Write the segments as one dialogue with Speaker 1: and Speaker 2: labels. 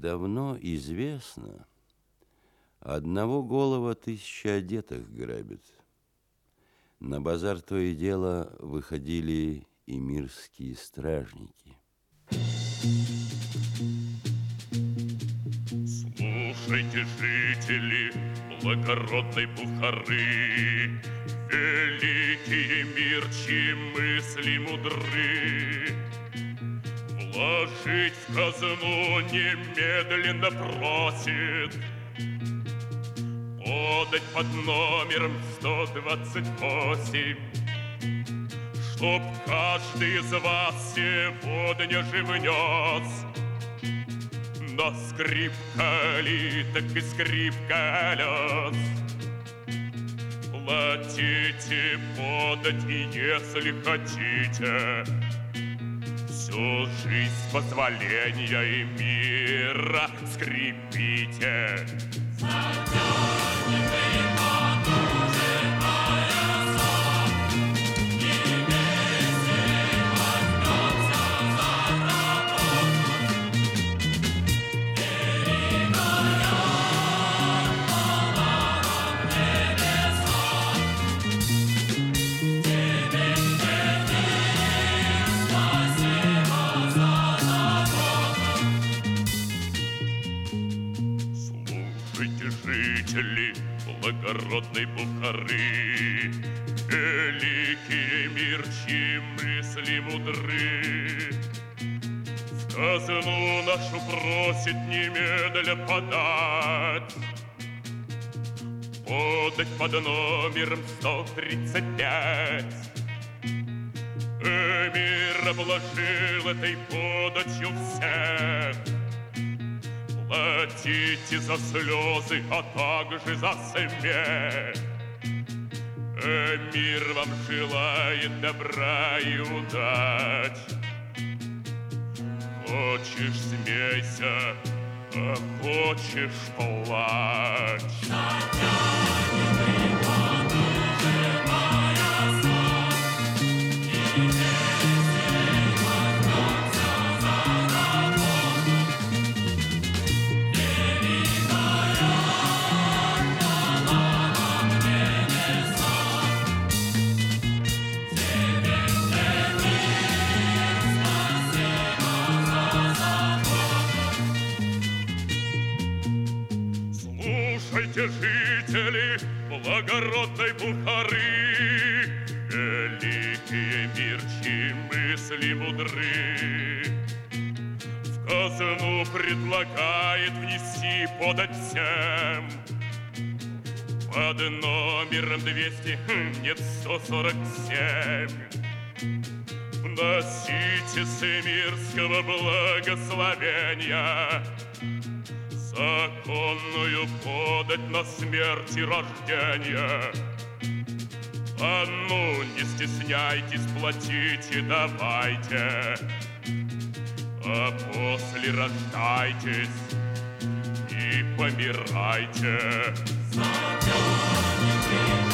Speaker 1: Давно известно, одного голова тысяча одетых грабит. На базар то и дело выходили и мирские стражники.
Speaker 2: Слушайте, жители благородной Бухары, Великие мирчи мысли мудры, Вложить в казну немедленно просит, Подать под номером 128, Чтоб каждый из вас сегодня же внес. Но скрип калиток и скрип колес. Платите, подать, и если хотите Всю жизнь позволения и мира скрипите Затянем благородной Бухары. Великие мирчи мысли мудры. В казну нашу просит немедля подать. Подать под номером 135. Эмир обложил этой подачью всех. Платите за слезы, а также за смех. Мир вам желает добра и удач. Хочешь смейся, а хочешь плачь. Жители благородной Бухары, Великие мирчи мысли мудры. В казну предлагает внести подать всем Под номером 200, хм, нет, 147 Носите с мирского благословения законную подать на смерть и рождение. А ну, не стесняйтесь, платите, давайте, а после рождайтесь и помирайте. Затянем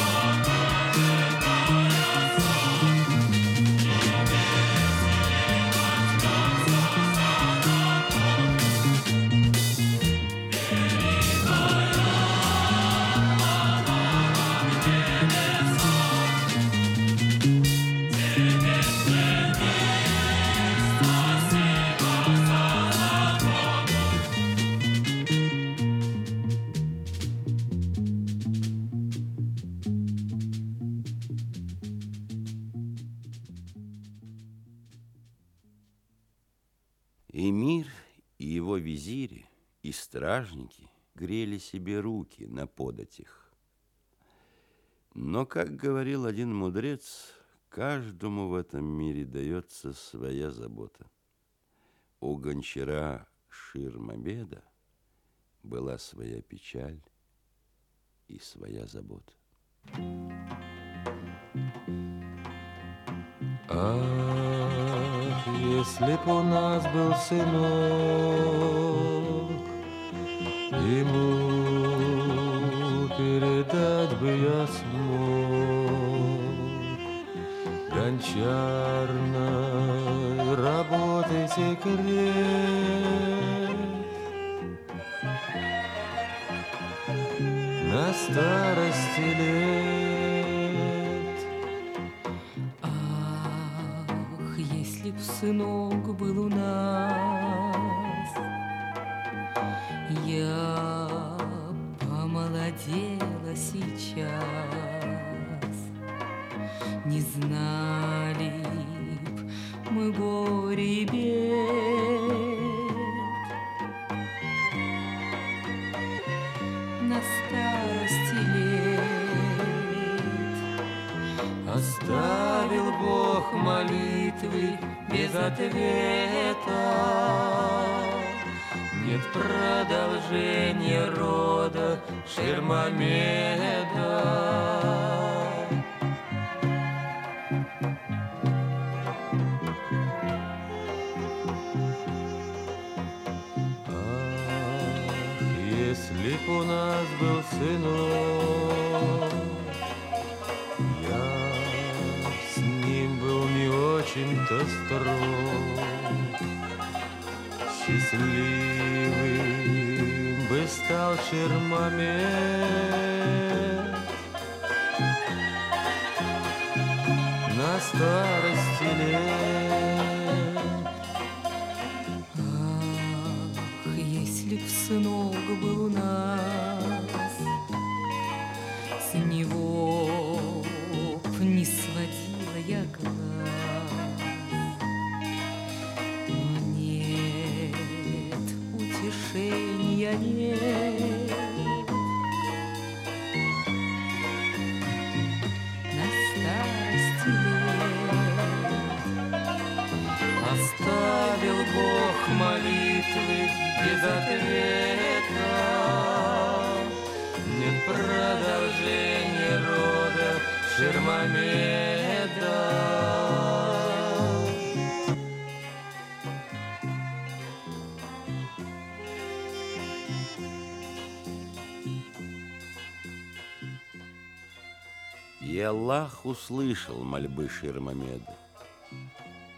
Speaker 1: Эмир и его визири и стражники грели себе руки на податях. Но, как говорил один мудрец, каждому в этом мире дается своя забота. У гончара Ширмабеда была своя печаль и своя забота.
Speaker 3: Ах, если б у нас был сынок, Ему передать бы я смог. Гончарной работы секрет. На старости лет
Speaker 4: сынок был у нас, я помолодела сейчас, не знали б мы горе и бед.
Speaker 3: Без ответа. Нет продолжения рода Шермамеда. Ах, если б у нас был сынок, очень-то строг. Счастливым бы стал Шермамед на лет Оставил Бог молитвы без ответа. Нет продолжения рода Шермамеда.
Speaker 1: Аллах услышал мольбы Ширмамеда.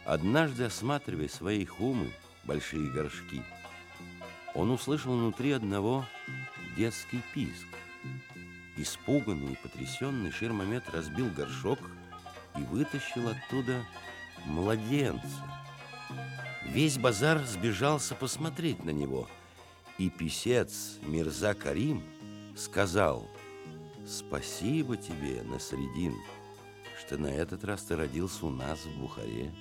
Speaker 1: Однажды, осматривая свои хумы, большие горшки, он услышал внутри одного детский писк. Испуганный и потрясенный Ширмамед разбил горшок и вытащил оттуда младенца. Весь базар сбежался посмотреть на него, и писец Мирза Карим сказал «Спасибо тебе, Насредин, что на этот раз ты родился у нас в Бухаре».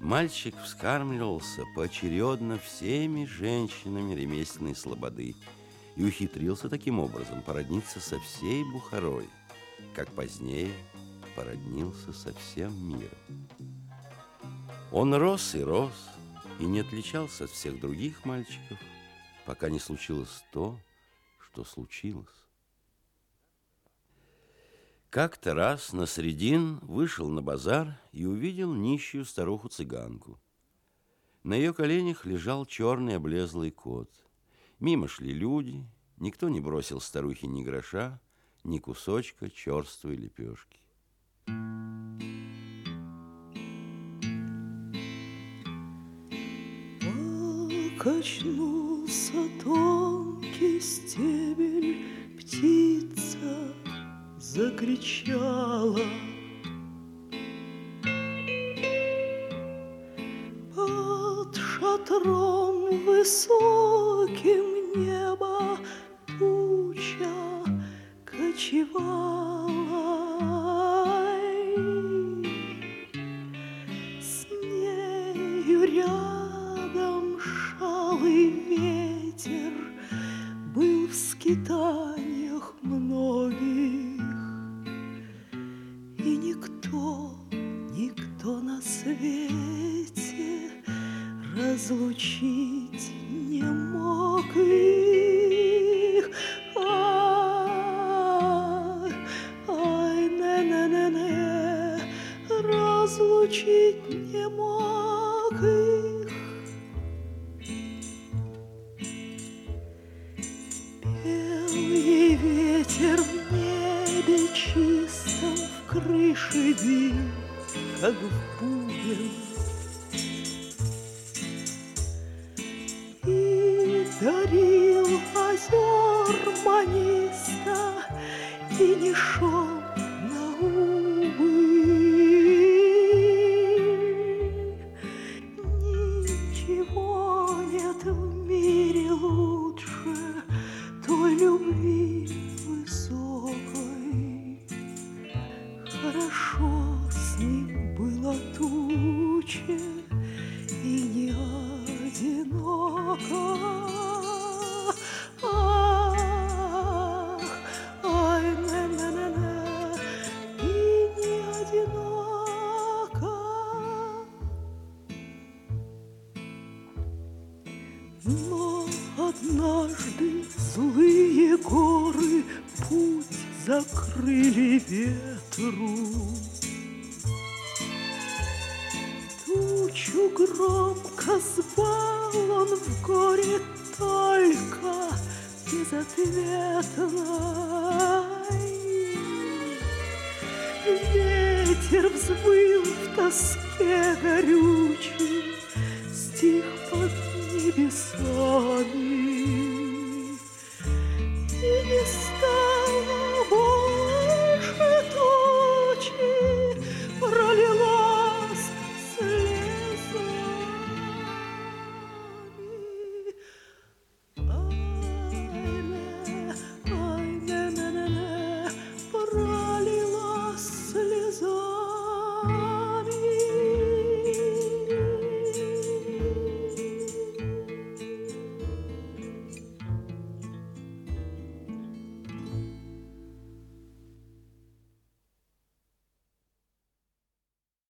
Speaker 1: Мальчик вскармливался поочередно всеми женщинами ремесленной слободы и ухитрился таким образом породниться со всей Бухарой, как позднее породнился со всем миром. Он рос и рос, и не отличался от всех других мальчиков, пока не случилось то, что случилось. Как-то раз Насредин вышел на базар и увидел нищую старуху-цыганку. На ее коленях лежал черный облезлый кот. Мимо шли люди, никто не бросил старухе ни гроша, ни кусочка черствой лепешки.
Speaker 5: Качнулся тонкий стебель, птица закричала. Под шатром высоким неба туча кочевала. С нею рядом шалый ветер Был в скитаниях не мог их Белый ветер в небе чистом В крыше бил, как в бубен И дарил озер манил не шел туче и не одиноко. Ах, ай, на-на-на-на, и не одиноко. Но однажды злые горы путь закрыли ветру. Громко звал он в горе только безответной. Ветер взвыл в тоске горючий, стих под небесами.